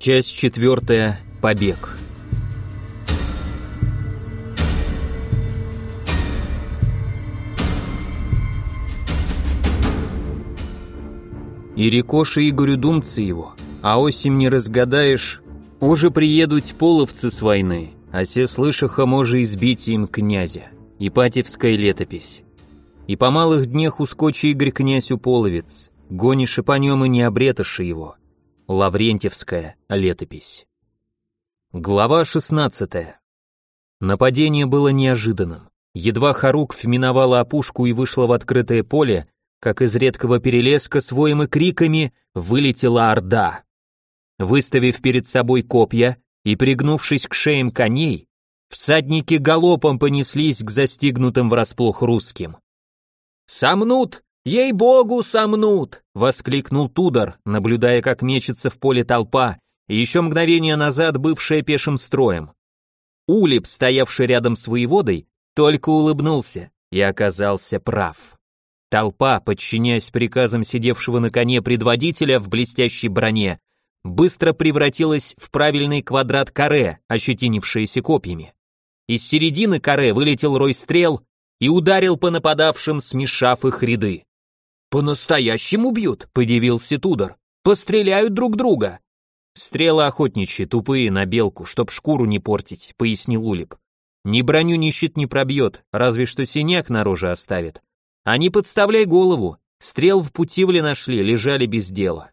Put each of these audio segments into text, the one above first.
Часть четвертая. Побег. И Игорю думцы его, а осень не разгадаешь, уже приедут половцы с войны, а се слышаха може избить им князя. Ипатьевская летопись. И по малых днях ускочи Игорь князь уполовец, гонишь по нем и не обреташи его. Лаврентьевская летопись. Глава 16. Нападение было неожиданным. Едва Харук миновала опушку и вышла в открытое поле, как из редкого перелеска с воем и криками вылетела орда. Выставив перед собой копья и пригнувшись к шеям коней, всадники галопом понеслись к застигнутым врасплох русским. «Сомнут! Ей-богу, сомнут!» — воскликнул Тудор, наблюдая, как мечется в поле толпа, еще мгновение назад бывшая пешим строем. Улип, стоявший рядом с воеводой, только улыбнулся и оказался прав. Толпа, подчиняясь приказам сидевшего на коне предводителя в блестящей броне, быстро превратилась в правильный квадрат каре, ощетинившиеся копьями. Из середины каре вылетел рой стрел и ударил по нападавшим, смешав их ряды. «По-настоящему бьют», — подивился Тудор. «Постреляют друг друга». «Стрелы охотничьи, тупые, на белку, чтоб шкуру не портить», — пояснил Улип. «Ни броню, ни щит не пробьет, разве что синяк на роже оставит. А не подставляй голову, стрел в путивле нашли, лежали без дела.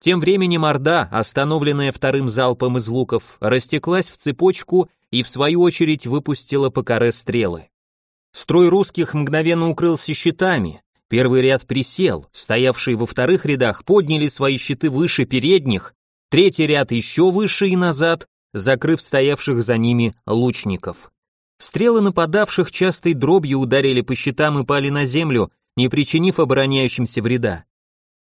Тем временем Орда, остановленная вторым залпом из луков, растеклась в цепочку и в свою очередь выпустила по коре стрелы. Строй русских мгновенно укрылся щитами, первый ряд присел, стоявшие во вторых рядах подняли свои щиты выше передних, третий ряд еще выше и назад, закрыв стоявших за ними лучников. Стрелы нападавших частой дробью ударили по щитам и пали на землю, не причинив обороняющимся вреда.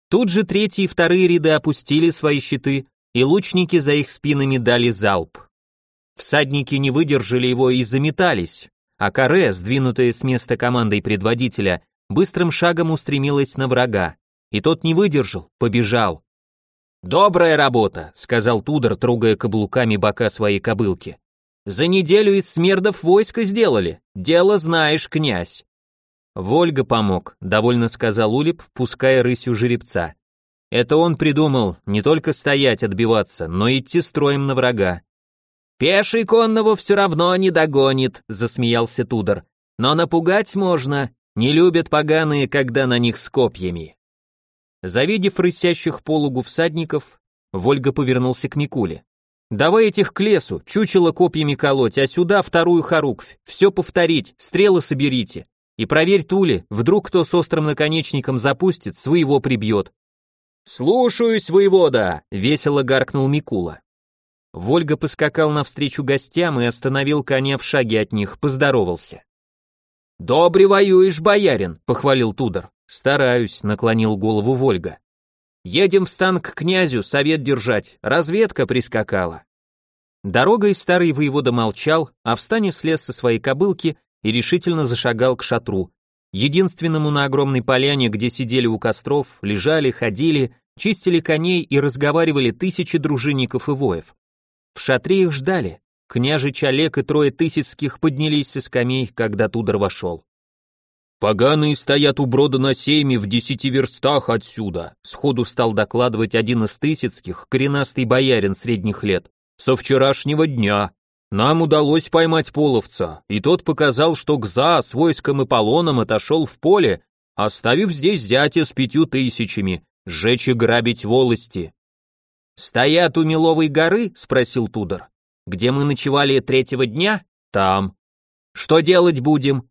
Тут же третьи и вторые ряды опустили свои щиты, и лучники за их спинами дали залп. Всадники не выдержали его и заметались, а каре, сдвинутая с места командой предводителя, быстрым шагом устремилась на врага, и тот не выдержал, побежал. «Добрая работа», — сказал Тудор, трогая каблуками бока своей кобылки. За неделю из смердов войско сделали. Дело знаешь, князь. Вольга помог, довольно сказал Улип, пуская рысью жеребца. Это он придумал не только стоять отбиваться, но идти строем на врага. Пеший конного все равно не догонит, засмеялся Тудор. Но напугать можно, не любят поганые, когда на них с копьями. Завидев рысящих полугу всадников, Вольга повернулся к Микуле. Давай этих к лесу, чучело копьями колоть, а сюда вторую хоруквь. Все повторить, стрелы соберите. И проверь тули, вдруг кто с острым наконечником запустит, своего прибьет. «Слушаюсь, воевода!» — весело гаркнул Микула. Вольга поскакал навстречу гостям и остановил коня в шаге от них, поздоровался. «Добре воюешь, боярин», — похвалил Тудор. «Стараюсь», — наклонил голову Вольга. Едем в стан к князю, совет держать, разведка прискакала. Дорогой старый воевода молчал, а в стане слез со своей кобылки и решительно зашагал к шатру, единственному на огромной поляне, где сидели у костров, лежали, ходили, чистили коней и разговаривали тысячи дружинников и воев. В шатре их ждали. Княжич Олег и трое тысяцких поднялись со скамей, когда Тудор вошел. «Поганые стоят у брода на сейме в десяти верстах отсюда», сходу стал докладывать один из тысяцких, коренастый боярин средних лет. «Со вчерашнего дня. Нам удалось поймать половца, и тот показал, что Гза с войском и полоном отошел в поле, оставив здесь зятя с пятью тысячами, сжечь и грабить волости». «Стоят у Меловой горы?» — спросил Тудор. «Где мы ночевали третьего дня?» «Там». «Что делать будем?»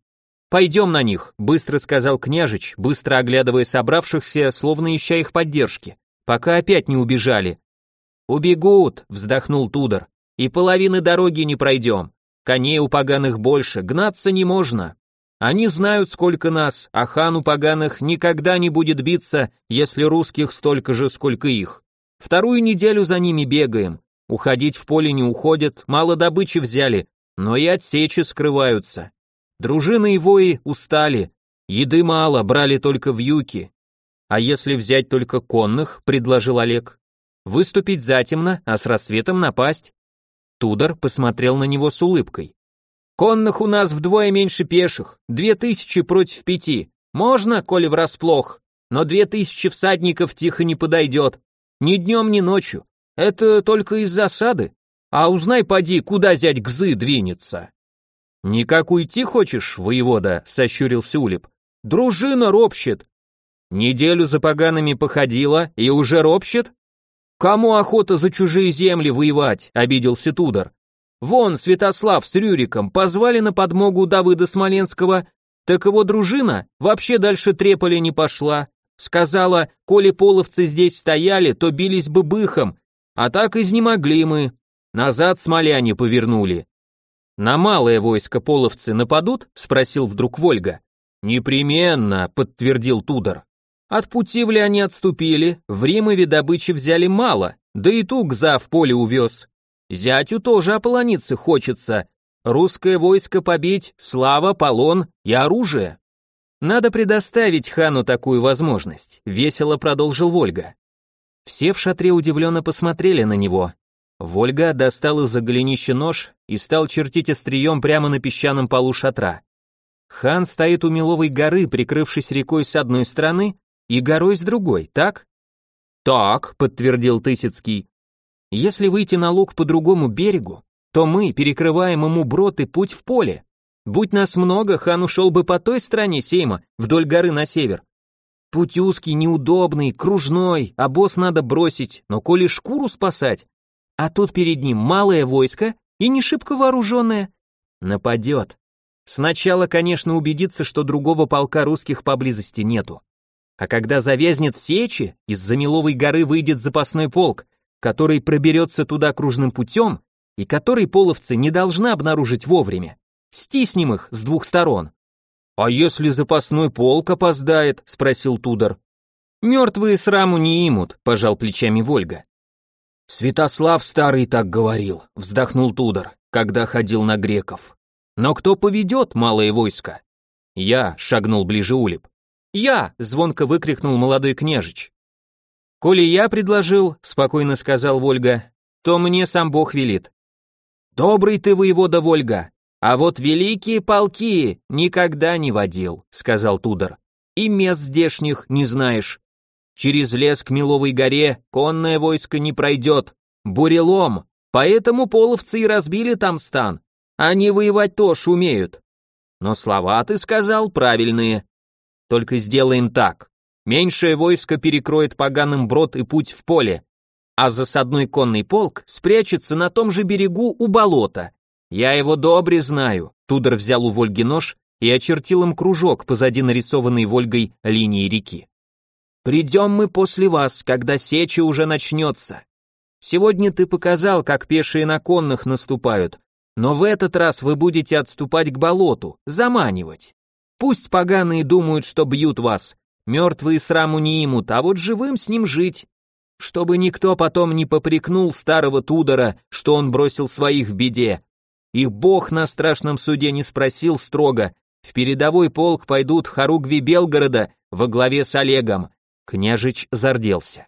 «Пойдем на них», — быстро сказал княжич, быстро оглядывая собравшихся, словно ища их поддержки, пока опять не убежали. «Убегут», — вздохнул Тудор, — «и половины дороги не пройдем. Коней у поганых больше, гнаться не можно. Они знают, сколько нас, а хан у поганых никогда не будет биться, если русских столько же, сколько их. Вторую неделю за ними бегаем. Уходить в поле не уходят, мало добычи взяли, но и от сечи скрываются. Дружины и вои устали, еды мало, брали только в юки. А если взять только конных, предложил Олег. Выступить затемно, а с рассветом напасть. Тудор посмотрел на него с улыбкой. Конных у нас вдвое меньше пеших, две тысячи против пяти. Можно, коли врасплох, но две тысячи всадников тихо не подойдет. Ни днем, ни ночью. Это только из засады. А узнай, поди, куда зять Гзы двинется. Никак уйти хочешь, воевода, сощурился Улип. Дружина ропщет. Неделю за погаными походила и уже ропщет? Кому охота за чужие земли воевать, обиделся Тудор. Вон Святослав с Рюриком позвали на подмогу Давыда Смоленского, так его дружина вообще дальше Треполя не пошла. Сказала, коли половцы здесь стояли, то бились бы быхом, а так изнемогли мы. Назад смоляне повернули. На малое войско половцы нападут? спросил вдруг Вольга. Непременно, подтвердил Тудор. От Путивли они отступили, в Римове добычи взяли мало, да и ту Гза в поле увез. Зятю тоже ополониться хочется. Русское войско побить, слава, полон и оружие. Надо предоставить хану такую возможность, весело продолжил Вольга. Все в шатре удивленно посмотрели на него. Вольга достал из-за голенища нож и стал чертить острием прямо на песчаном полу шатра. Хан стоит у Меловой горы, прикрывшись рекой с одной стороны и горой с другой, так? Так, подтвердил Тысяцкий. Если выйти на луг по другому берегу, то мы перекрываем ему брод и путь в поле. Будь нас много, хан ушел бы по той стороне Сейма, вдоль горы на север. Путь узкий, неудобный, кружной, а босс надо бросить, но коли шкуру спасать, а тут перед ним малое войско и не шибко вооруженное, нападет. Сначала, конечно, убедиться, что другого полка русских поблизости нету. А когда завязнет в сече, из-за Меловой горы выйдет запасной полк, который проберется туда кружным путем и который половцы не должны обнаружить вовремя. Стиснем их с двух сторон. А если запасной полк опоздает, спросил Тудор. Мертвые сраму не имут, пожал плечами Вольга. Святослав старый так говорил, вздохнул Тудор, когда ходил на греков. Но кто поведет малое войско? Я, шагнул ближе Улип. Я, звонко выкрикнул молодой княжич. Коли я предложил, спокойно сказал Вольга, то мне сам Бог велит. Добрый ты воевода Вольга, а вот великие полки никогда не водил, сказал Тудор. И мест здешних не знаешь. Через лес к Миловой горе конное войско не пройдет. Бурелом, поэтому половцы и разбили там стан. Они воевать тоже умеют. Но слова ты сказал правильные. Только сделаем так. Меньшее войско перекроет поганым брод и путь в поле, а засадной конный полк спрячется на том же берегу у болота. Я его добре знаю. Тудор взял у Вольги нож и очертил им кружок позади нарисованной Вольгой линии реки. Придем мы после вас, когда сеча уже начнется. Сегодня ты показал, как пешие на конных наступают, но в этот раз вы будете отступать к болоту, заманивать. Пусть поганые думают, что бьют вас, мертвые сраму не имут, а вот живым с ним жить. Чтобы никто потом не попрекнул старого Тудора, что он бросил своих в беде, их бог на страшном суде не спросил строго. В передовой полк пойдут хоругви Белгорода во главе с Олегом. Княжич зарделся.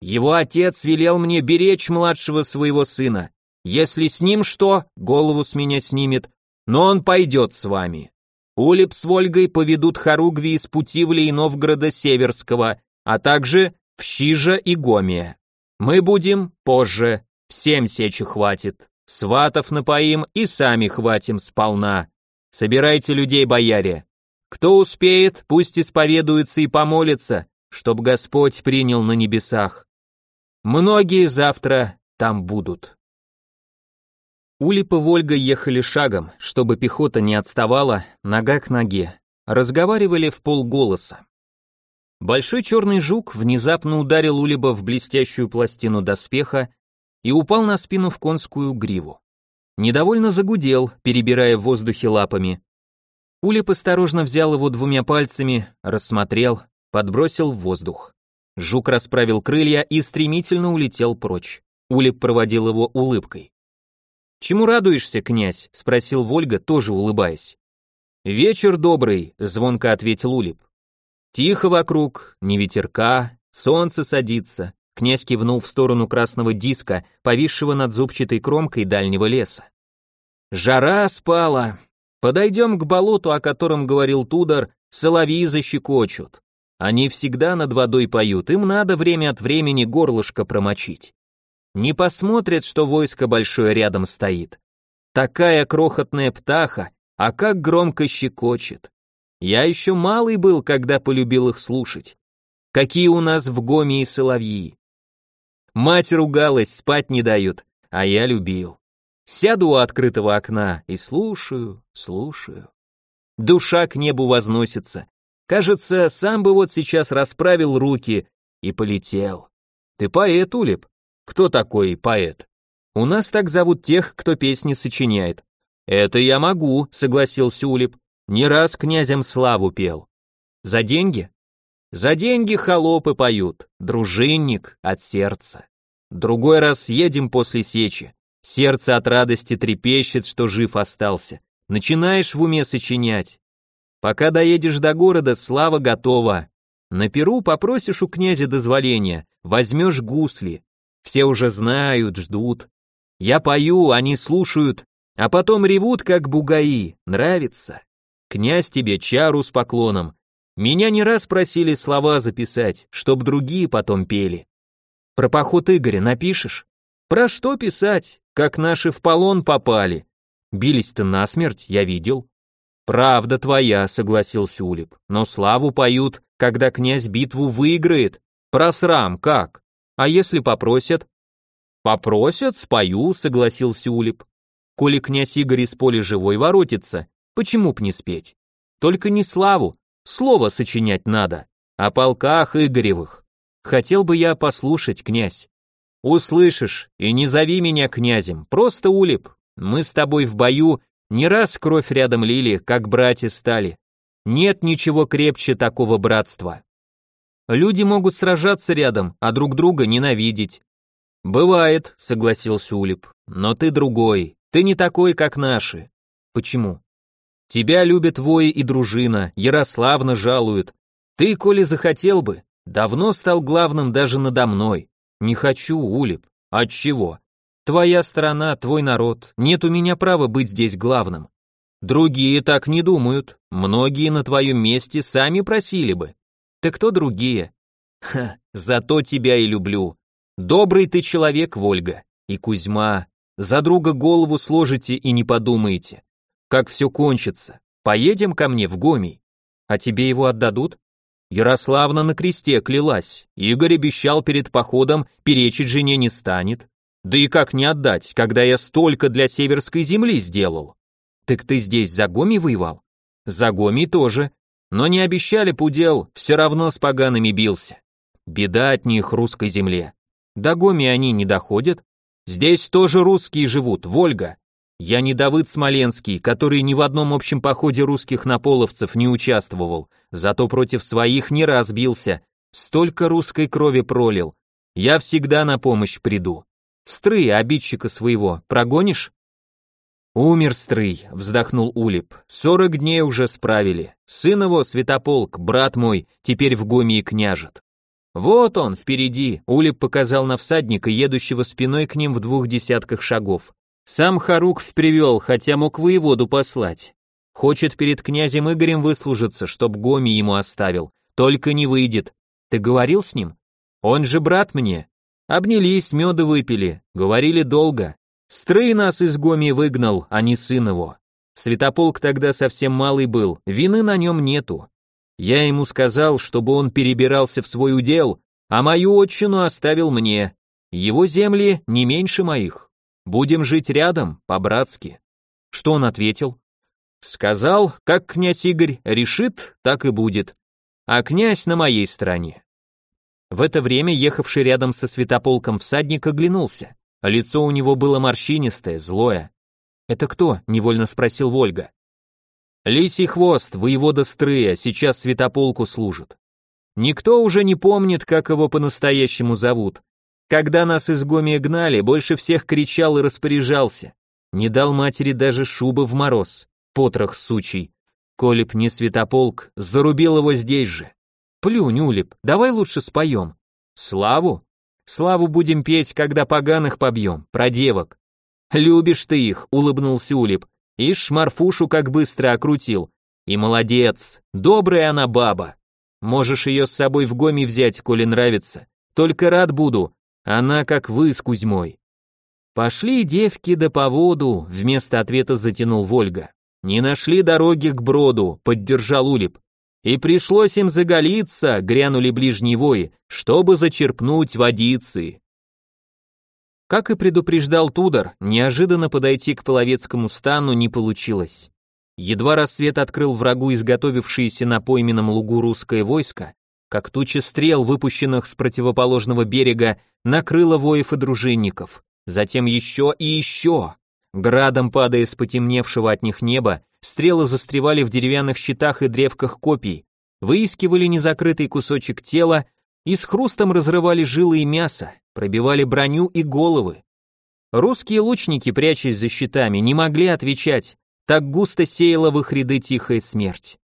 Его отец велел мне беречь младшего своего сына. Если с ним что, голову с меня снимет, но он пойдет с вами. Улип с Вольгой поведут хоругви из Путивли и Новгорода Северского, а также в Щижа и Гомия. Мы будем позже, всем сечи хватит. Сватов напоим и сами хватим сполна. Собирайте людей, бояре. Кто успеет, пусть исповедуется и помолится, чтоб Господь принял на небесах. Многие завтра там будут. Улип и Вольга ехали шагом, чтобы пехота не отставала, нога к ноге. Разговаривали в полголоса. Большой черный жук внезапно ударил Улиба в блестящую пластину доспеха и упал на спину в конскую гриву. Недовольно загудел, перебирая в воздухе лапами. Улип осторожно взял его двумя пальцами, рассмотрел, подбросил в воздух. Жук расправил крылья и стремительно улетел прочь. Улип проводил его улыбкой. «Чему радуешься, князь?» — спросил Вольга, тоже улыбаясь. «Вечер добрый», — звонко ответил Улип. «Тихо вокруг, ни ветерка, солнце садится, Князь кивнул в сторону красного диска, повисшего над зубчатой кромкой дальнего леса. Жара спала. Подойдем к болоту, о котором говорил Тудор, соловьи защекочут. Они всегда над водой поют, им надо время от времени горлышко промочить. Не посмотрят, что войско большое рядом стоит. Такая крохотная птаха, а как громко щекочет. Я еще малый был, когда полюбил их слушать. Какие у нас в Гоме и соловьи. Мать ругалась, спать не дают, а я любил. Сяду у открытого окна и слушаю, слушаю. Душа к небу возносится. Кажется, сам бы вот сейчас расправил руки и полетел. Ты поэт, Улип? Кто такой поэт? У нас так зовут тех, кто песни сочиняет. Это я могу, согласился Улип. Не раз князям славу пел. За деньги? За деньги холопы поют, дружинник от сердца. Другой раз едем после сечи. Сердце от радости трепещет, что жив остался. Начинаешь в уме сочинять. Пока доедешь до города, слава готова. На Перу попросишь у князя дозволения, возьмешь гусли. Все уже знают, ждут. Я пою, они слушают, а потом ревут, как бугаи. Нравится? Князь тебе чару с поклоном, меня не раз просили слова записать, чтоб другие потом пели. Про поход Игоря напишешь? Про что писать? Как наши в полон попали. Бились-то насмерть, я видел. Правда твоя, согласился Улип, но славу поют, когда князь битву выиграет. Про срам как? А если попросят? Попросят, спою, согласился Улип. Коли князь Игорь из поля живой воротится, почему б не спеть? Только не славу, Слово сочинять надо. О полках Игоревых. Хотел бы я послушать, князь. Услышишь, и не зови меня князем, просто улип. Мы с тобой в бою не раз кровь рядом лили, как братья стали. Нет ничего крепче такого братства. Люди могут сражаться рядом, а друг друга ненавидеть. Бывает, согласился Улип, но ты другой, ты не такой, как наши. Почему? Тебя любят вои и дружина, Ярославна жалуют. Ты, коли захотел бы, давно стал главным даже надо мной. Не хочу, Улип. Отчего? Твоя страна, твой народ, нет у меня права быть здесь главным. Другие так не думают, многие на твоем месте сами просили бы. Так кто другие? Ха, зато тебя и люблю. Добрый ты человек, Вольга. И Кузьма. За друга голову сложите и не подумаете как все кончится. Поедем ко мне в Гомий. А тебе его отдадут? Ярославна на кресте клялась. Игорь обещал перед походом перечить жене не станет. Да и как не отдать, когда я столько для северской земли сделал? Так ты здесь за Гомий воевал? За Гомий тоже. Но не обещали пудел, все равно с погаными бился. Беда от них русской земле. До Гоми они не доходят. Здесь тоже русские живут, Вольга. Я не Давыд Смоленский, который ни в одном общем походе русских на половцев не участвовал, зато против своих не раз бился, столько русской крови пролил. Я всегда на помощь приду. Стрый, обидчика своего, прогонишь? Умер Стрый, вздохнул Улип. Сорок дней уже справили. Сын его, Святополк, брат мой, теперь в Гомии княжет. Вот он, впереди, Улип показал на всадника, едущего спиной к ним в двух десятках шагов. Сам Харукв привел, хотя мог воеводу послать. Хочет перед князем Игорем выслужиться, чтоб Гоми ему оставил. Только не выйдет. Ты говорил с ним? Он же брат мне. Обнялись, меда выпили, говорили долго. Стрей нас из Гоми выгнал, а не сын его. Святополк тогда совсем малый был, вины на нем нету. Я ему сказал, чтобы он перебирался в свой удел, а мою отчину оставил мне. Его земли не меньше моих. Будем жить рядом, по-братски. Что он ответил? Сказал, как князь Игорь решит, так и будет. А князь на моей стороне. В это время ехавший рядом со святополком всадник оглянулся. Лицо у него было морщинистое, злое. «Это кто?» — невольно спросил Вольга. «Лисий хвост, воевода Стрыя, сейчас святополку служит. Никто уже не помнит, как его по-настоящему зовут, когда нас из Гомия гнали, больше всех кричал и распоряжался. Не дал матери даже шубы в мороз, потрох сучий. Колеб не святополк, зарубил его здесь же. Плюнь, Улеп, давай лучше споем. Славу? Славу будем петь, когда поганых побьем, про девок. Любишь ты их, улыбнулся Улип. Ишь, Марфушу как быстро окрутил. И молодец, добрая она баба. Можешь ее с собой в гоми взять, коли нравится. Только рад буду, она как вы с Кузьмой. Пошли девки да по воду, вместо ответа затянул Вольга. Не нашли дороги к броду, поддержал Улип. И пришлось им заголиться, грянули ближние вои, чтобы зачерпнуть водицы. Как и предупреждал Тудор, неожиданно подойти к половецкому стану не получилось. Едва рассвет открыл врагу изготовившееся на пойменном лугу русское войско, как туча стрел, выпущенных с противоположного берега, накрыла воев и дружинников. Затем еще и еще. Градом падая с потемневшего от них неба, стрелы застревали в деревянных щитах и древках копий, выискивали незакрытый кусочек тела и с хрустом разрывали жилы и мясо, пробивали броню и головы. Русские лучники, прячась за щитами, не могли отвечать, так густо сеяла в их ряды тихая смерть.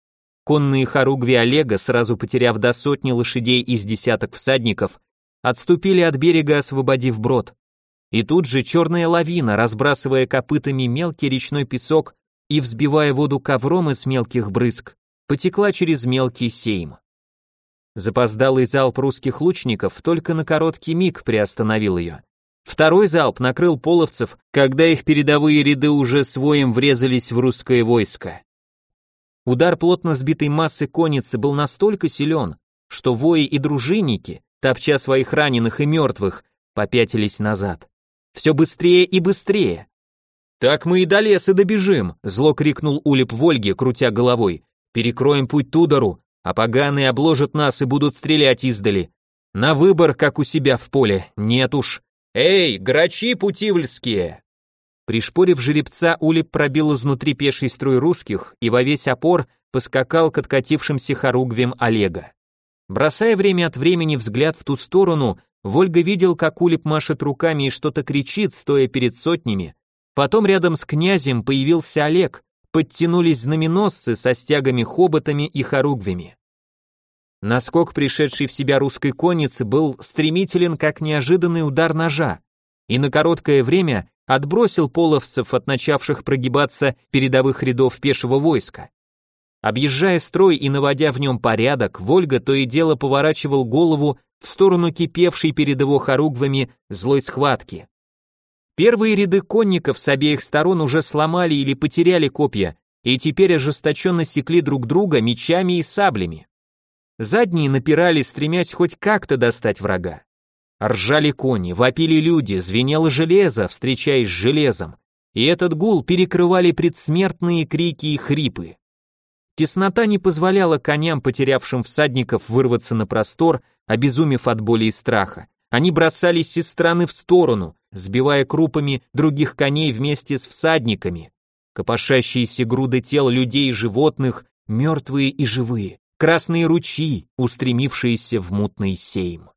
Конные хоругви Олега, сразу потеряв до сотни лошадей из десяток всадников, отступили от берега, освободив брод. И тут же черная лавина, разбрасывая копытами мелкий речной песок и взбивая воду ковром из мелких брызг, потекла через мелкий сейм. Запоздалый залп русских лучников только на короткий миг приостановил ее. Второй залп накрыл половцев, когда их передовые ряды уже своим врезались в русское войско. Удар плотно сбитой массы конницы был настолько силен, что вои и дружинники, топча своих раненых и мертвых, попятились назад. Все быстрее и быстрее. «Так мы и до леса добежим», — зло крикнул Улип Вольге, крутя головой. «Перекроем путь Тудору, а поганые обложат нас и будут стрелять издали. На выбор, как у себя в поле, нет уж. Эй, грачи путивльские!» Пришпорив жеребца, Улип пробил изнутри пеший строй русских и во весь опор поскакал к откатившимся хоругвям Олега. Бросая время от времени взгляд в ту сторону, Вольга видел, как Улип машет руками и что-то кричит, стоя перед сотнями. Потом рядом с князем появился Олег, подтянулись знаменосцы со стягами-хоботами и хоругвями. Наскок пришедший в себя русской конницы был стремителен, как неожиданный удар ножа, и на короткое время отбросил половцев от начавших прогибаться передовых рядов пешего войска. Объезжая строй и наводя в нем порядок, Вольга то и дело поворачивал голову в сторону кипевшей перед его хоругвами злой схватки. Первые ряды конников с обеих сторон уже сломали или потеряли копья, и теперь ожесточенно секли друг друга мечами и саблями. Задние напирали, стремясь хоть как-то достать врага. Ржали кони, вопили люди, звенело железо, встречаясь с железом, и этот гул перекрывали предсмертные крики и хрипы. Теснота не позволяла коням, потерявшим всадников, вырваться на простор, обезумев от боли и страха. Они бросались из стороны в сторону, сбивая крупами других коней вместе с всадниками. Копошащиеся груды тел людей и животных, мертвые и живые, красные ручьи, устремившиеся в мутный сейм.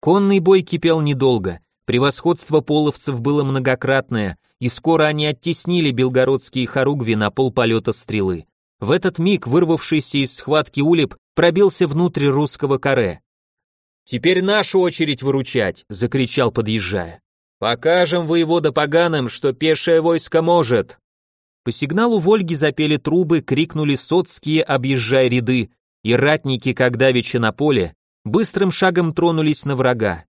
Конный бой кипел недолго, превосходство половцев было многократное, и скоро они оттеснили белгородские хоругви на полполета стрелы. В этот миг вырвавшийся из схватки улеп пробился внутрь русского каре. «Теперь наша очередь выручать!» — закричал, подъезжая. «Покажем воевода поганым, что пешее войско может!» По сигналу Вольги запели трубы, крикнули соцкие, объезжая ряды, и ратники, как давеча на поле, быстрым шагом тронулись на врага.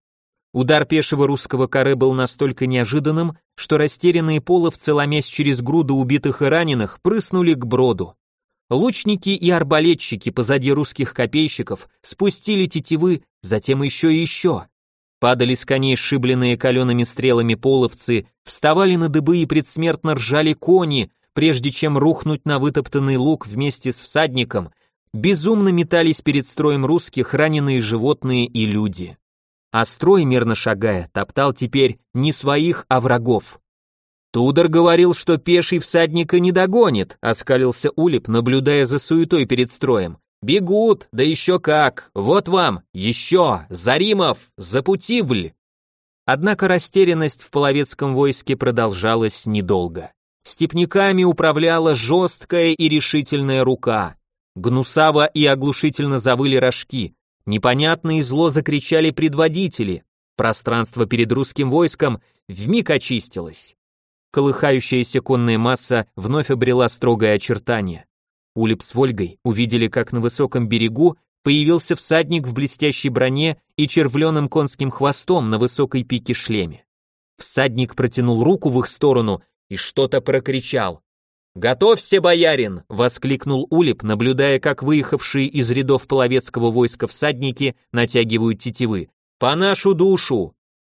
Удар пешего русского каре был настолько неожиданным, что растерянные половцы, ломясь через груду убитых и раненых, прыснули к броду. Лучники и арбалетчики позади русских копейщиков спустили тетивы, затем еще и еще. Падали с коней сшибленные калеными стрелами половцы, вставали на дыбы и предсмертно ржали кони, прежде чем рухнуть на вытоптанный луг вместе с всадником, безумно метались перед строем русских раненые животные и люди а строй, мерно шагая, топтал теперь не своих, а врагов. Тудор говорил, что пеший всадника не догонит, оскалился Улип, наблюдая за суетой перед строем. Бегут, да еще как, вот вам, еще, Заримов, Запутивль. Однако растерянность в половецком войске продолжалась недолго. Степняками управляла жесткая и решительная рука. Гнусаво и оглушительно завыли рожки, Непонятно и зло закричали предводители. Пространство перед русским войском вмиг очистилось. Колыхающаяся конная масса вновь обрела строгое очертание. Улип с Вольгой увидели, как на высоком берегу появился всадник в блестящей броне и червленым конским хвостом на высокой пике шлеме. Всадник протянул руку в их сторону и что-то прокричал. «Готовься, боярин!» — воскликнул Улип, наблюдая, как выехавшие из рядов половецкого войска всадники натягивают тетивы. «По нашу душу!»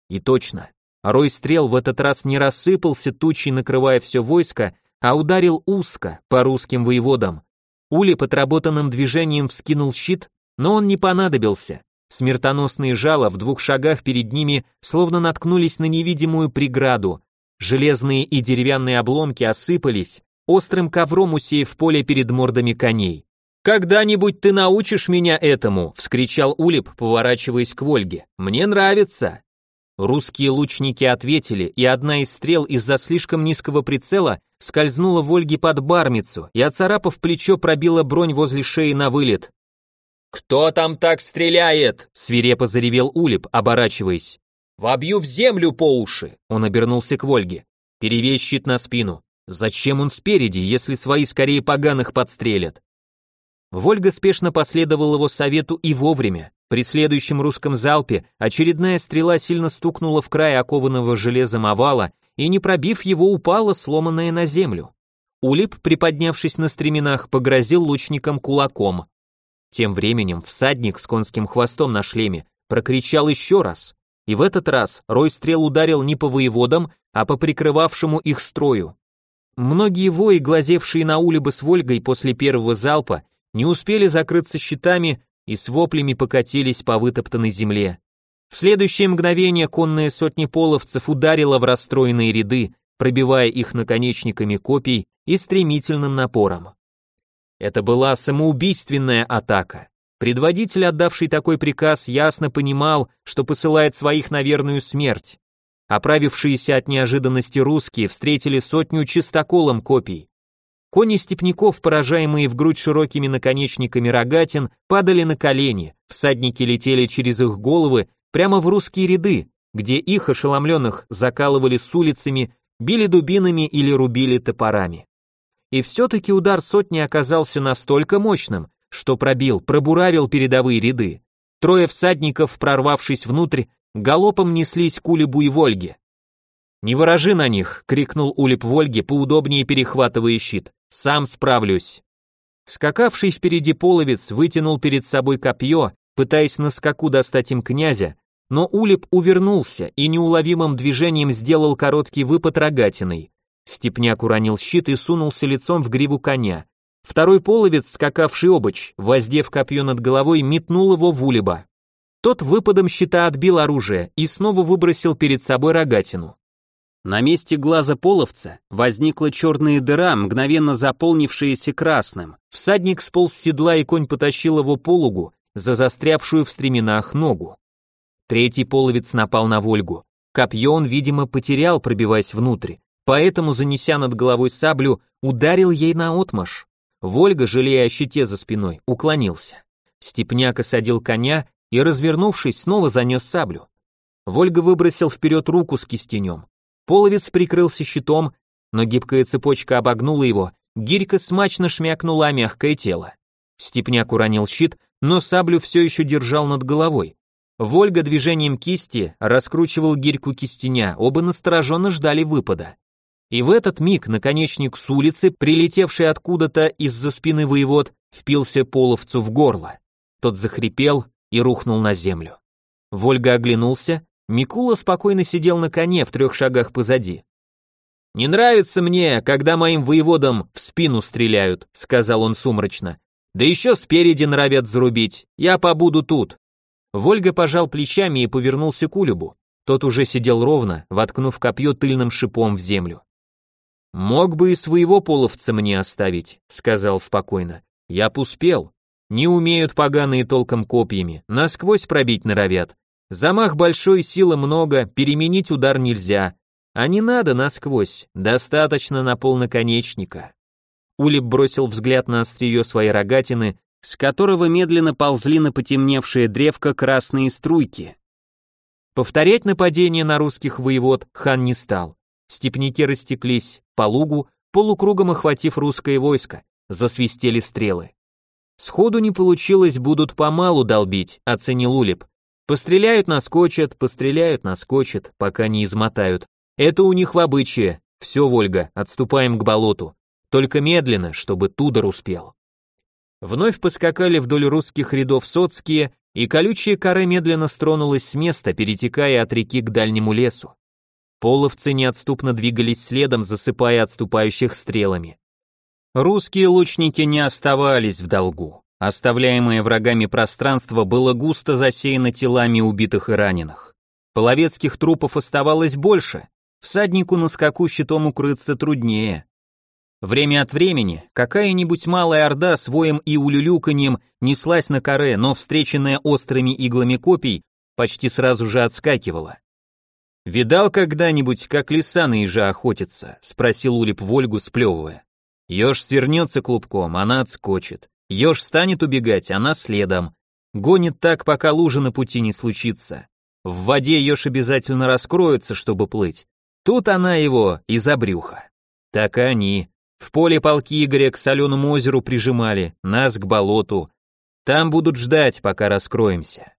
И точно. Рой стрел в этот раз не рассыпался тучей, накрывая все войско, а ударил узко, по русским воеводам. Улип отработанным движением вскинул щит, но он не понадобился. Смертоносные жало в двух шагах перед ними словно наткнулись на невидимую преграду. Железные и деревянные обломки осыпались, острым ковром усеяв поле перед мордами коней. «Когда-нибудь ты научишь меня этому!» — вскричал Улип, поворачиваясь к Вольге. «Мне нравится!» Русские лучники ответили, и одна из стрел из-за слишком низкого прицела скользнула Вольге под бармицу и, оцарапав плечо, пробила бронь возле шеи на вылет. «Кто там так стреляет?» — свирепо заревел Улип, оборачиваясь. «Вобью в землю по уши!» — он обернулся к Вольге. «Перевесь щит на спину. Зачем он спереди, если свои скорее поганых подстрелят? Вольга спешно последовал его совету и вовремя. При следующем русском залпе очередная стрела сильно стукнула в край окованного железом овала и, не пробив его, упала, сломанная на землю. Улип, приподнявшись на стременах, погрозил лучникам кулаком. Тем временем всадник с конским хвостом на шлеме прокричал еще раз, и в этот раз рой стрел ударил не по воеводам, а по прикрывавшему их строю. Многие вои, глазевшие на Улиба с Вольгой после первого залпа, не успели закрыться щитами и с воплями покатились по вытоптанной земле. В следующее мгновение конная сотни половцев ударила в расстроенные ряды, пробивая их наконечниками копий и стремительным напором. Это была самоубийственная атака. Предводитель, отдавший такой приказ, ясно понимал, что посылает своих на верную смерть. Оправившиеся от неожиданности русские встретили сотню чистоколом копий. Кони степняков, поражаемые в грудь широкими наконечниками рогатин, падали на колени, всадники летели через их головы прямо в русские ряды, где их ошеломленных закалывали с улицами, били дубинами или рубили топорами. И все-таки удар сотни оказался настолько мощным, что пробил, пробуравил передовые ряды. Трое всадников, прорвавшись внутрь, галопом неслись к Улебу и Вольге. «Не ворожи на них!» — крикнул Улеп Вольге, поудобнее перехватывая щит. «Сам справлюсь!» Скакавший впереди половец вытянул перед собой копье, пытаясь на скаку достать им князя, но Улеп увернулся и неуловимым движением сделал короткий выпад рогатиной. Степняк уронил щит и сунулся лицом в гриву коня. Второй половец, скакавший обыч, воздев копье над головой, метнул его в Улеба. Тот выпадом щита отбил оружие и снова выбросил перед собой рогатину. На месте глаза половца возникла черная дыра, мгновенно заполнившаяся красным. Всадник сполз с седла и конь потащил его по лугу за застрявшую в стременах ногу. Третий половец напал на Вольгу. Копье он, видимо, потерял, пробиваясь внутрь, поэтому, занеся над головой саблю, ударил ей на отмаш. Вольга, жалея о щите за спиной, уклонился. Степняк осадил коня и, развернувшись, снова занес саблю. Вольга выбросил вперед руку с кистенем. Половец прикрылся щитом, но гибкая цепочка обогнула его, гирька смачно шмякнула мягкое тело. Степняк уронил щит, но саблю все еще держал над головой. Вольга движением кисти раскручивал гирьку кистеня, оба настороженно ждали выпада. И в этот миг наконечник с улицы, прилетевший откуда-то из-за спины воевод, впился половцу в горло. Тот захрипел, и рухнул на землю. Вольга оглянулся, Микула спокойно сидел на коне в трех шагах позади. «Не нравится мне, когда моим воеводам в спину стреляют», сказал он сумрачно. «Да еще спереди норовят зарубить, я побуду тут». Вольга пожал плечами и повернулся к Улюбу. Тот уже сидел ровно, воткнув копье тыльным шипом в землю. «Мог бы и своего половца мне оставить», — сказал спокойно. «Я б успел. Не умеют поганые толком копьями, насквозь пробить норовят. Замах большой, силы много, переменить удар нельзя. А не надо насквозь, достаточно на пол наконечника. Улип бросил взгляд на острие своей рогатины, с которого медленно ползли на потемневшее древко красные струйки. Повторять нападение на русских воевод хан не стал. Степники растеклись по лугу, полукругом охватив русское войско, засвистели стрелы. Сходу не получилось, будут помалу долбить, оценил Улеп. Постреляют, наскочат, постреляют, наскочат, пока не измотают. Это у них в обычае. Все, Вольга, отступаем к болоту. Только медленно, чтобы Тудор успел. Вновь поскакали вдоль русских рядов соцкие, и колючая кора медленно стронулась с места, перетекая от реки к дальнему лесу. Половцы неотступно двигались следом, засыпая отступающих стрелами. Русские лучники не оставались в долгу. Оставляемое врагами пространство было густо засеяно телами убитых и раненых. Половецких трупов оставалось больше, всаднику на скаку щитом укрыться труднее. Время от времени какая-нибудь малая орда с воем и улюлюканьем неслась на коре, но встреченная острыми иглами копий почти сразу же отскакивала. «Видал когда-нибудь, как лиса на ежа охотится?» — спросил Улип Вольгу, сплевывая. Еж свернется клубком, она отскочит. Еж станет убегать, она следом. Гонит так, пока лужа на пути не случится. В воде еж обязательно раскроется, чтобы плыть. Тут она его из-за брюха. Так и они. В поле полки Игоря к соленому озеру прижимали, нас к болоту. Там будут ждать, пока раскроемся.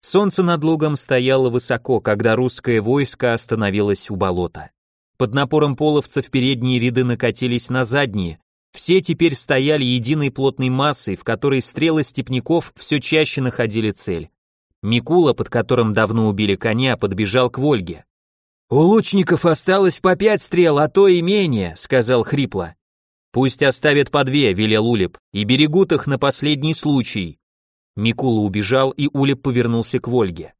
Солнце над лугом стояло высоко, когда русское войско остановилось у болота. Под напором половцев передние ряды накатились на задние. Все теперь стояли единой плотной массой, в которой стрелы степняков все чаще находили цель. Микула, под которым давно убили коня, подбежал к Вольге. «У лучников осталось по пять стрел, а то и менее», — сказал хрипло. «Пусть оставят по две», — велел Улеп, — «и берегут их на последний случай». Микула убежал, и Улеп повернулся к Вольге.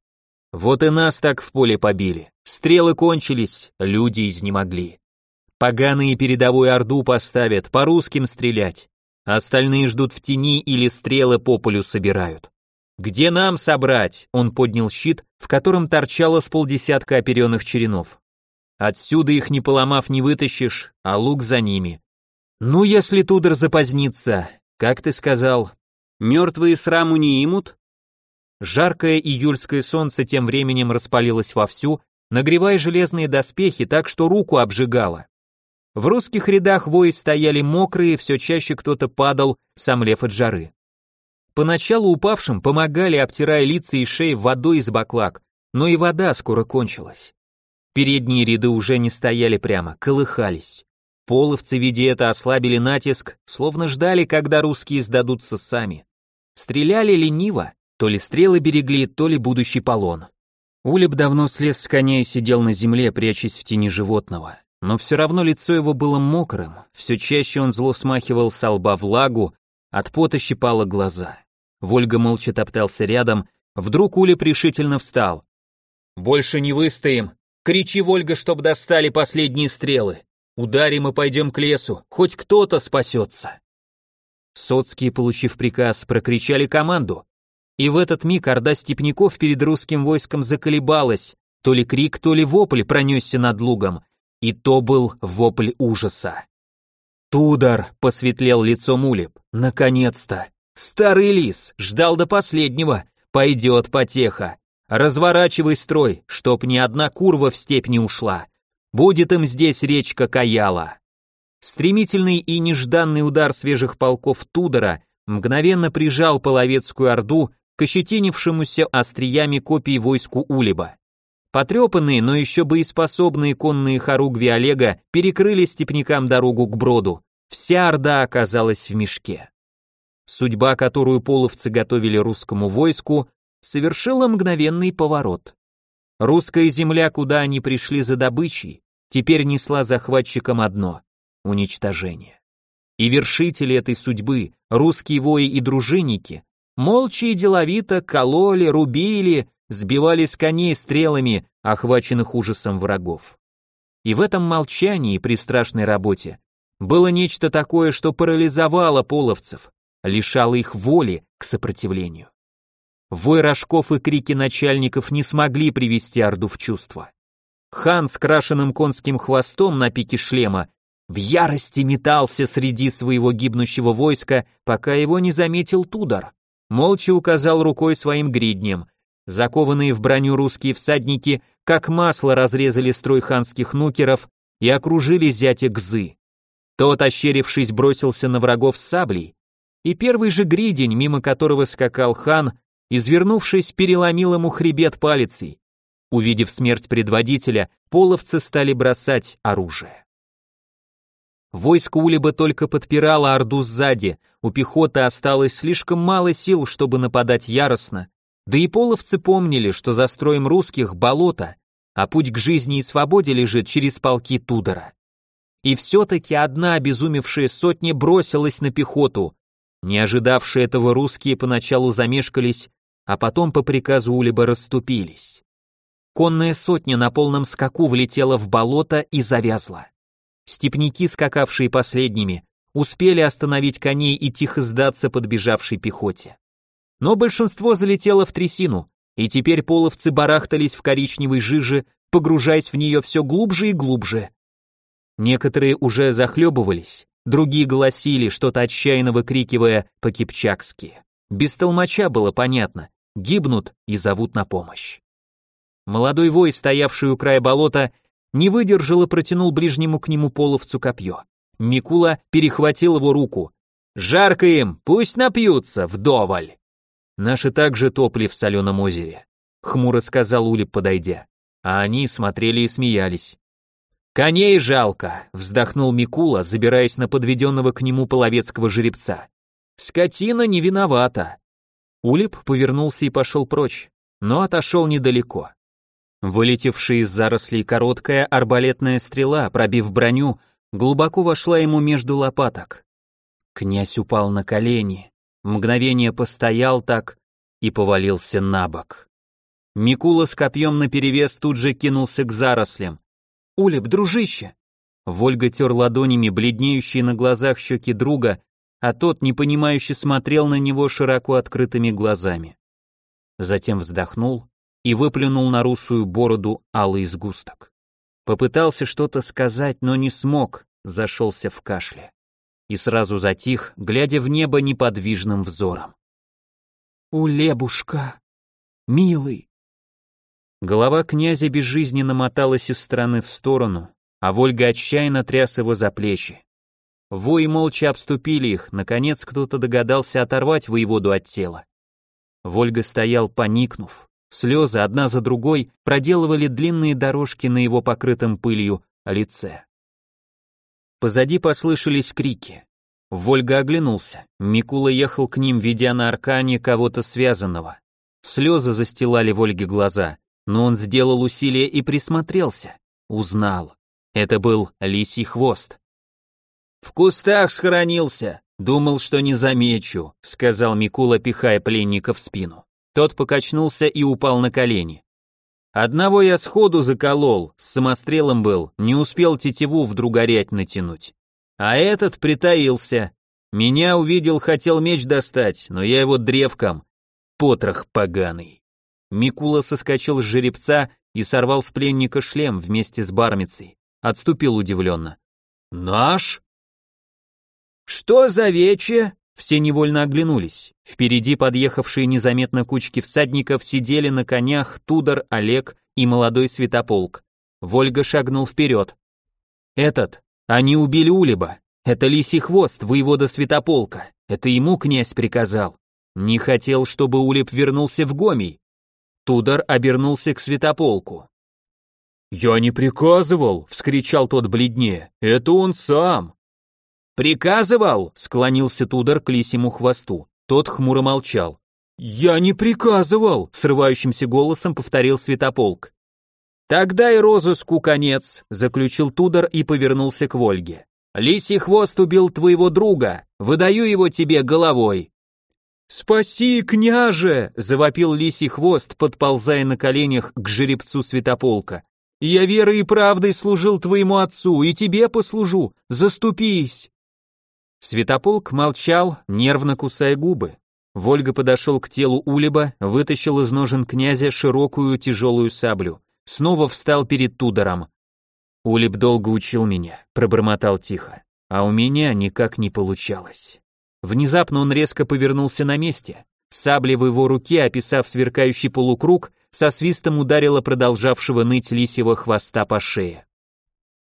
«Вот и нас так в поле побили. Стрелы кончились, люди изнемогли. Поганые передовую орду поставят, по русским стрелять. Остальные ждут в тени или стрелы по полю собирают. «Где нам собрать?» Он поднял щит, в котором торчало с полдесятка оперенных черенов. «Отсюда их не поломав не вытащишь, а лук за ними. Ну, если Тудор запозднится, как ты сказал, мертвые сраму не имут?» Жаркое июльское солнце тем временем распалилось вовсю, нагревая железные доспехи так, что руку обжигало. В русских рядах вои стояли мокрые, все чаще кто-то падал, сомлев от жары. Поначалу упавшим помогали, обтирая лица и шеи водой из баклак, но и вода скоро кончилась. Передние ряды уже не стояли прямо, колыхались. Половцы, видя это, ослабили натиск, словно ждали, когда русские сдадутся сами. Стреляли лениво, то ли стрелы берегли, то ли будущий полон. Улеб давно слез с коня и сидел на земле, прячась в тени животного. Но все равно лицо его было мокрым, все чаще он зло смахивал со лба влагу, от пота щипало глаза. Вольга молча топтался рядом, вдруг Уля решительно встал. «Больше не выстоим! Кричи, Вольга, чтоб достали последние стрелы! Ударим и пойдем к лесу, хоть кто-то спасется!» Соцкие, получив приказ, прокричали команду. И в этот миг орда степняков перед русским войском заколебалась, то ли крик, то ли вопль пронесся над лугом, и то был вопль ужаса. «Тудор!» — посветлел лицо Мулеп. «Наконец-то!» Старый лис ждал до последнего. Пойдет потеха. Разворачивай строй, чтоб ни одна курва в степь не ушла. Будет им здесь речка Каяла. Стремительный и нежданный удар свежих полков Тудора мгновенно прижал половецкую орду к ощетинившемуся остриями копий войску Улиба. Потрепанные, но еще боеспособные конные хоругви Олега перекрыли степнякам дорогу к броду. Вся орда оказалась в мешке. Судьба, которую половцы готовили русскому войску, совершила мгновенный поворот. Русская земля, куда они пришли за добычей, теперь несла захватчикам одно — уничтожение. И вершители этой судьбы, русские вои и дружинники, молча и деловито кололи, рубили, сбивали с коней стрелами, охваченных ужасом врагов. И в этом молчании при страшной работе было нечто такое, что парализовало половцев, лишало их воли к сопротивлению. Вой рожков и крики начальников не смогли привести Орду в чувство. Хан с крашенным конским хвостом на пике шлема в ярости метался среди своего гибнущего войска, пока его не заметил Тудор. Молча указал рукой своим гриднем. Закованные в броню русские всадники, как масло разрезали строй ханских нукеров и окружили зятя Гзы. Тот, ощерившись, бросился на врагов с саблей, и первый же гридень, мимо которого скакал хан, извернувшись, переломил ему хребет палицей. Увидев смерть предводителя, половцы стали бросать оружие. Войско Улиба только подпирало Орду сзади, у пехоты осталось слишком мало сил, чтобы нападать яростно, да и половцы помнили, что за строем русских болото, а путь к жизни и свободе лежит через полки Тудора. И все-таки одна обезумевшая сотня бросилась на пехоту. Не ожидавшие этого русские поначалу замешкались, а потом по приказу Улиба расступились. Конная сотня на полном скаку влетела в болото и завязла. Степники, скакавшие последними, успели остановить коней и тихо сдаться подбежавшей пехоте. Но большинство залетело в трясину, и теперь половцы барахтались в коричневой жиже, погружаясь в нее все глубже и глубже. Некоторые уже захлебывались, другие голосили, что-то отчаянно выкрикивая по-кипчакски. Без толмача было понятно, гибнут и зовут на помощь. Молодой вой, стоявший у края болота, не выдержал и протянул ближнему к нему половцу копье. Микула перехватил его руку. «Жарко им, пусть напьются, вдоволь!» Наши также топли в соленом озере, хмуро сказал Улип, подойдя. А они смотрели и смеялись. «Коней жалко!» — вздохнул Микула, забираясь на подведенного к нему половецкого жеребца. «Скотина не виновата!» Улип повернулся и пошел прочь, но отошел недалеко. Вылетевшая из зарослей короткая арбалетная стрела, пробив броню, глубоко вошла ему между лопаток. Князь упал на колени, мгновение постоял так и повалился на бок. Микула с копьем наперевес тут же кинулся к зарослям. «Улеп, дружище!» Вольга тер ладонями бледнеющие на глазах щеки друга, а тот, непонимающе, смотрел на него широко открытыми глазами. Затем вздохнул и выплюнул на русую бороду алый сгусток. Попытался что-то сказать, но не смог, зашелся в кашле. И сразу затих, глядя в небо неподвижным взором. «Улебушка! Милый!» Голова князя безжизненно моталась из стороны в сторону, а Вольга отчаянно тряс его за плечи. Вои молча обступили их, наконец кто-то догадался оторвать воеводу от тела. Вольга стоял, поникнув, Слезы одна за другой проделывали длинные дорожки на его покрытом пылью лице. Позади послышались крики. Вольга оглянулся. Микула ехал к ним, ведя на аркане кого-то связанного. Слезы застилали Вольге глаза, но он сделал усилие и присмотрелся. Узнал. Это был лисий хвост. «В кустах схоронился. Думал, что не замечу», — сказал Микула, пихая пленника в спину. Тот покачнулся и упал на колени. Одного я сходу заколол, с самострелом был, не успел тетиву вдруг горять натянуть. А этот притаился. Меня увидел, хотел меч достать, но я его древком. Потрох поганый. Микула соскочил с жеребца и сорвал с пленника шлем вместе с бармицей. Отступил удивленно. «Наш?» «Что за вече?» Все невольно оглянулись. Впереди подъехавшие незаметно кучки всадников сидели на конях Тудор, Олег и молодой святополк. Вольга шагнул вперед. «Этот, они убили Улиба. Это лисий хвост, воевода святополка. Это ему князь приказал. Не хотел, чтобы Улиб вернулся в Гомий». Тудор обернулся к святополку. «Я не приказывал!» — вскричал тот бледнее. «Это он сам!» «Приказывал?» — склонился Тудор к лисему хвосту. Тот хмуро молчал. «Я не приказывал!» — срывающимся голосом повторил Святополк. «Тогда и розыску конец», — заключил Тудор и повернулся к Вольге. «Лисий хвост убил твоего друга, выдаю его тебе головой». «Спаси, княже!» — завопил лисий хвост, подползая на коленях к жеребцу Святополка. «Я верой и правдой служил твоему отцу, и тебе послужу, заступись!» Святополк молчал, нервно кусая губы. Вольга подошел к телу Улиба, вытащил из ножен князя широкую тяжелую саблю. Снова встал перед Тудором. Улип долго учил меня, пробормотал тихо, а у меня никак не получалось. Внезапно он резко повернулся на месте. Сабля в его руке, описав сверкающий полукруг, со свистом ударила продолжавшего ныть лисьего хвоста по шее.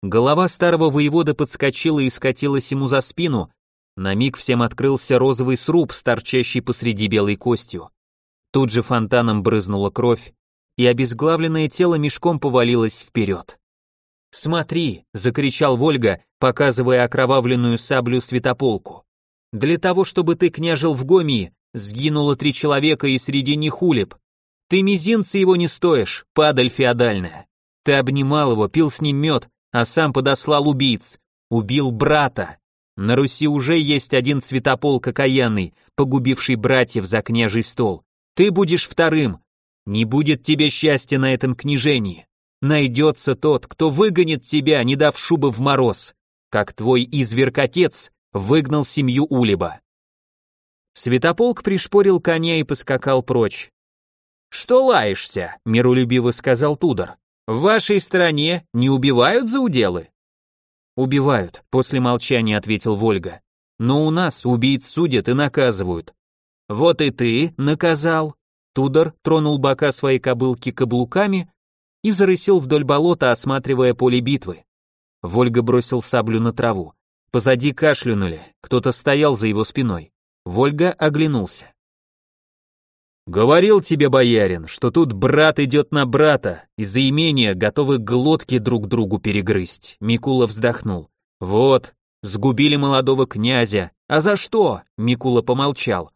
Голова старого воевода подскочила и скатилась ему за спину. На миг всем открылся розовый сруб, торчащий посреди белой костью. Тут же фонтаном брызнула кровь, и обезглавленное тело мешком повалилось вперед. «Смотри!» — закричал Вольга, показывая окровавленную саблю святополку. «Для того, чтобы ты княжил в Гомии, сгинуло три человека и среди них улеп. Ты мизинца его не стоишь, падаль феодальная. Ты обнимал его, пил с ним мед, а сам подослал убийц. Убил брата. На Руси уже есть один святополк окаянный, погубивший братьев за княжий стол. Ты будешь вторым. Не будет тебе счастья на этом княжении. Найдется тот, кто выгонит тебя, не дав шубы в мороз, как твой изверг-отец выгнал семью Улиба. Святополк пришпорил коня и поскакал прочь. «Что лаешься?» — миролюбиво сказал Тудор. «В вашей стране не убивают за уделы?» «Убивают», — после молчания ответил Вольга. «Но у нас убийц судят и наказывают». «Вот и ты наказал». Тудор тронул бока своей кобылки каблуками и зарысил вдоль болота, осматривая поле битвы. Вольга бросил саблю на траву. Позади кашлянули, кто-то стоял за его спиной. Вольга оглянулся. «Говорил тебе, боярин, что тут брат идет на брата, из-за имения готовы глотки друг другу перегрызть», Микула вздохнул. «Вот, сгубили молодого князя. А за что?» Микула помолчал.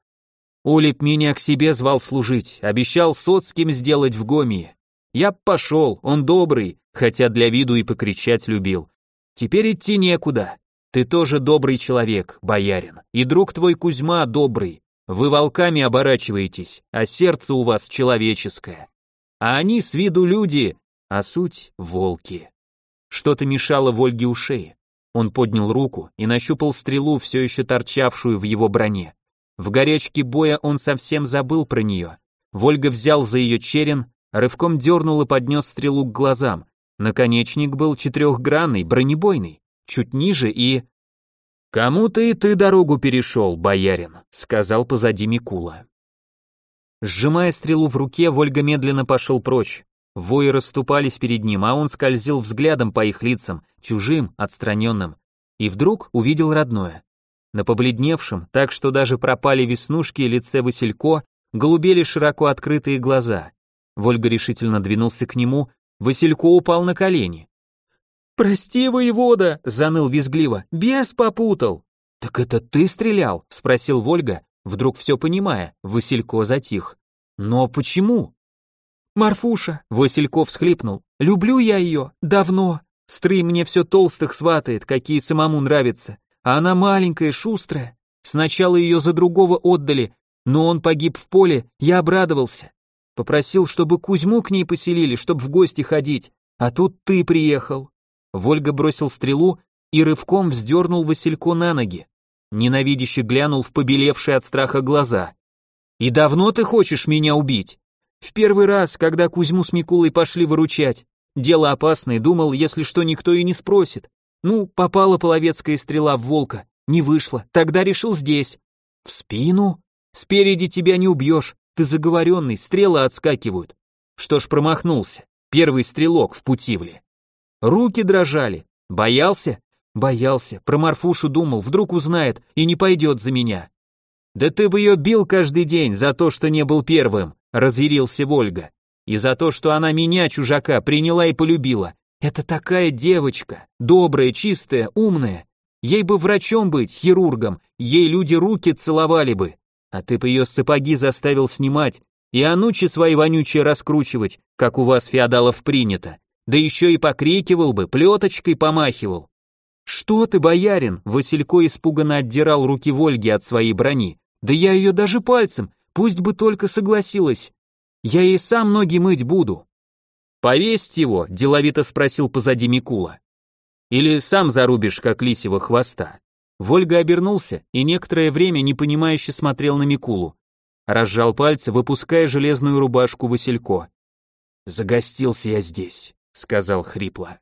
Улип меня к себе звал служить, обещал соцким сделать в Гомии. Я пошел, он добрый, хотя для виду и покричать любил. Теперь идти некуда. Ты тоже добрый человек, боярин, и друг твой Кузьма добрый. Вы волками оборачиваетесь, а сердце у вас человеческое. А они с виду люди, а суть волки. Что-то мешало Вольге у шеи. Он поднял руку и нащупал стрелу, все еще торчавшую в его броне. В горячке боя он совсем забыл про нее. Вольга взял за ее черен, рывком дернул и поднес стрелу к глазам. Наконечник был четырехгранный, бронебойный, чуть ниже и... «Кому-то и ты дорогу перешел, боярин», — сказал позади Микула. Сжимая стрелу в руке, Вольга медленно пошел прочь. Вои расступались перед ним, а он скользил взглядом по их лицам, чужим, отстраненным. И вдруг увидел родное. На побледневшем, так что даже пропали веснушки, лице Василько, голубели широко открытые глаза. Вольга решительно двинулся к нему, Василько упал на колени. «Прости, воевода!» — заныл визгливо. «Бес попутал!» «Так это ты стрелял?» — спросил Вольга, вдруг все понимая. Василько затих. «Но почему?» «Марфуша!» — Василько всхлипнул. «Люблю я ее, давно. Стрый мне все толстых сватает, какие самому нравятся. А она маленькая, шустрая. Сначала ее за другого отдали, но он погиб в поле, я обрадовался. Попросил, чтобы Кузьму к ней поселили, чтобы в гости ходить. А тут ты приехал. Вольга бросил стрелу и рывком вздернул Василько на ноги. Ненавидяще глянул в побелевшие от страха глаза. «И давно ты хочешь меня убить?» «В первый раз, когда Кузьму с Микулой пошли выручать. Дело опасное, думал, если что, никто и не спросит. Ну, попала половецкая стрела в волка, не вышло, тогда решил здесь. В спину? Спереди тебя не убьешь, ты заговоренный, стрелы отскакивают. Что ж промахнулся, первый стрелок в Путивле. Руки дрожали. Боялся? Боялся. Про Марфушу думал, вдруг узнает и не пойдет за меня. Да ты бы ее бил каждый день за то, что не был первым, разъярился Вольга. И за то, что она меня, чужака, приняла и полюбила. Это такая девочка, добрая, чистая, умная. Ей бы врачом быть, хирургом, ей люди руки целовали бы. А ты бы ее сапоги заставил снимать и анучи свои вонючие раскручивать, как у вас феодалов принято да еще и покрикивал бы, плеточкой помахивал. «Что ты, боярин?» — Василько испуганно отдирал руки Вольги от своей брони. «Да я ее даже пальцем, пусть бы только согласилась. Я ей сам ноги мыть буду». «Повесть его», — деловито спросил позади Микула. «Или сам зарубишь, как лисего хвоста». Вольга обернулся и некоторое время непонимающе смотрел на Микулу. Разжал пальцы, выпуская железную рубашку Василько. «Загостился я здесь сказал хрипло.